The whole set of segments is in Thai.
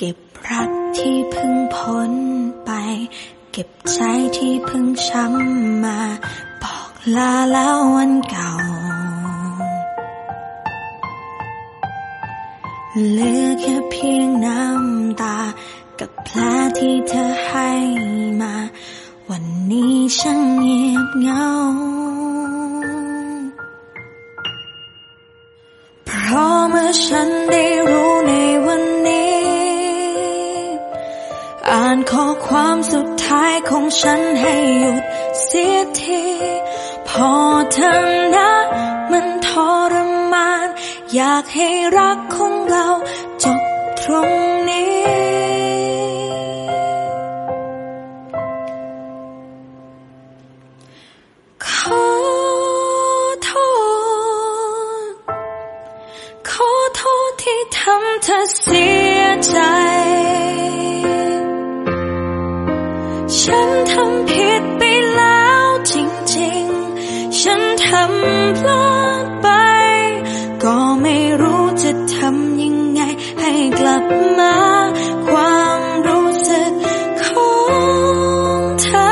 เก็บรักที่เพิ่งพ้นไป เก็บใจที่เพิ่งช้ำมา บอกลาแล้ววันเก่า เหลือแค่เพียงน้ำตา กับแผลที่เธอให้มา วันนี้ฉันเงียบเหงา เพราะเมื่อฉันได้รู้ในวันนี้ ข้อความสุดท้ายของฉันให้หยุดเสียทีพอเธอนะมันทรมาน อยากให้รักของเราจบตรง ฉันทำผิดไปแล้วจริงๆ ฉันทำพลาดไป ก็ไม่รู้จะทำยังไงให้กลับมา ความรู้สึกของเธอ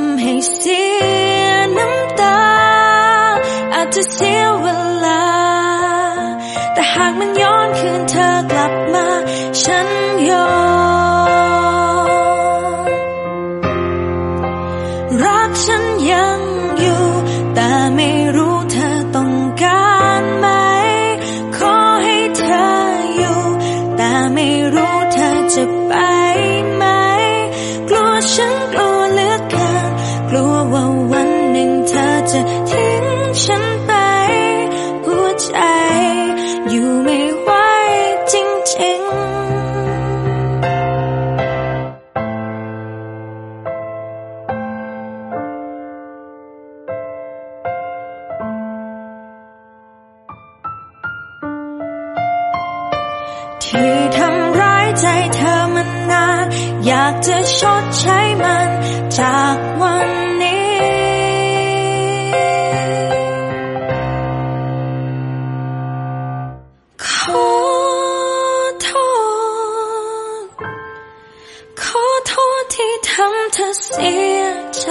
ำให้เสียน้ำตา อาจจะเสียเวลา แต่หากมันย้อนคืนเธอกลับมา ฉันยอม ที่ทำร้ายใจเธอมานาน อยากจะชดใช้มันจากวันนี้ ขอโทษ ขอโทษที่ทำเธอเสียใจ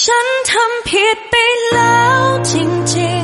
ฉันทำผิดไปแล้วจริงๆ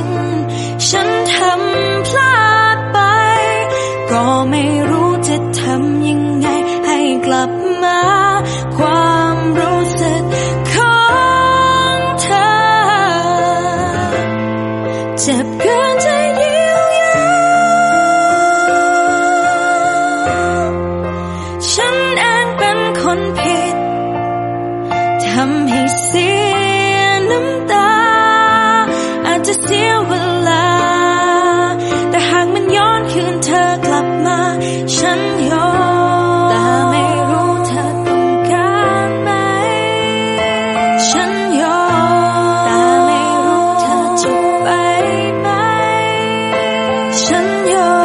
ไม่